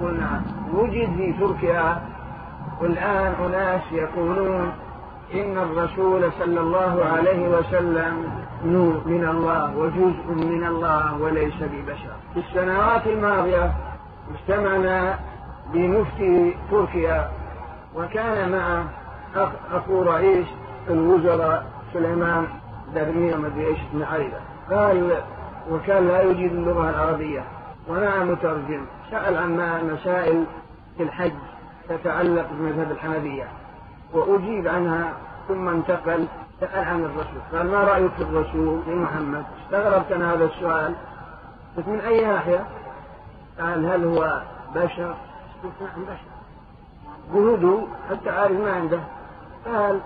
قلنا وجد في تركيا والآن أناس يقولون إن الرسول صلى الله عليه وسلم نور من الله وجزء من الله وليس ببشر. في السنوات الماضية اجتمعنا بمفتي تركيا وكان مع أخو رئيس الوزراء سليمان درمية ما ادري إيش اسمه قال وكان لا يجيد اللغة العربية. ومع مترجم سأل عن مسائل في الحج تتعلق بمذهب الحنفية وأجيب عنها ثم انتقل. سأل عن الرسول قال ما رأيك في الرسول في محمد؟ استغربت أنا هذا السؤال. قلت من أي ناحية؟ قال هل هو بشر؟ قلت نعم بشر. بهدوء حتى عارف ما عنده. قال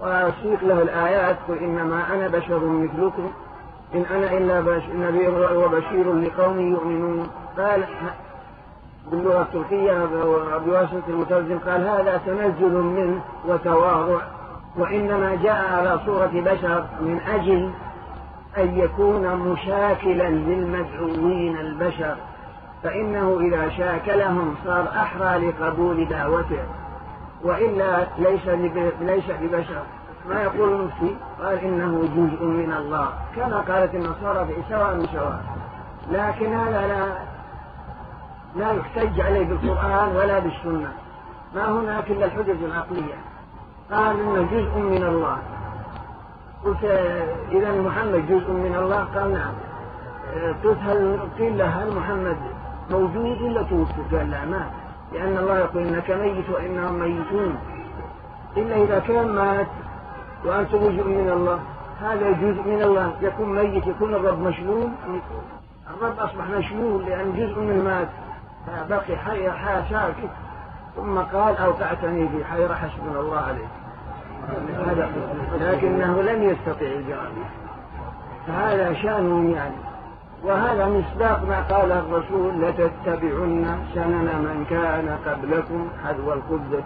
وأسيق له الآيات قل إنما أنا بشر مثلكم. إن أنا إلا نذير وبشير لقوم يؤمنون. قال باللغة التركية بواسطة المترجم قال هذا تنزل منه وتواضع. وإنما جاء على صورة بشر من أجل أن يكون مشاكلا للمدعوين البشر. فإنه إذا شاكلهم صار أحرى لقبول دعوته. وإلا ليس ليس ببشر. ما يقول المفتي؟ قال إنه جزء من الله. كما قالت النصارى في سواء لكن هذا لا لا يحتج عليه بالقرآن ولا بالسنة. ما هناك إلا الحجج العقلية. قال إنه جزء من الله. قلت إذا محمد جزء من الله؟ قال نعم. قلت هل قيل له هل محمد موجود ولا توفي؟ قال لا مات لأن الله يقول إنك ميت وإنهم ميتون. إلا إذا كان مات وأنت جزء من الله. هذا جزء من الله. يكون ميت يكون الرب مشلول الرب أصبح مشلول لأن جزء من مات. بقي حي حياة ساكت ثم قال أوقعتني في حيرة حسبنا الله عليه لكنه لم يستطع الجواب. فهذا شأن يعني. وهذا مصداق ما قال الرسول لتتبعن سنن من كان قبلكم حذو القبة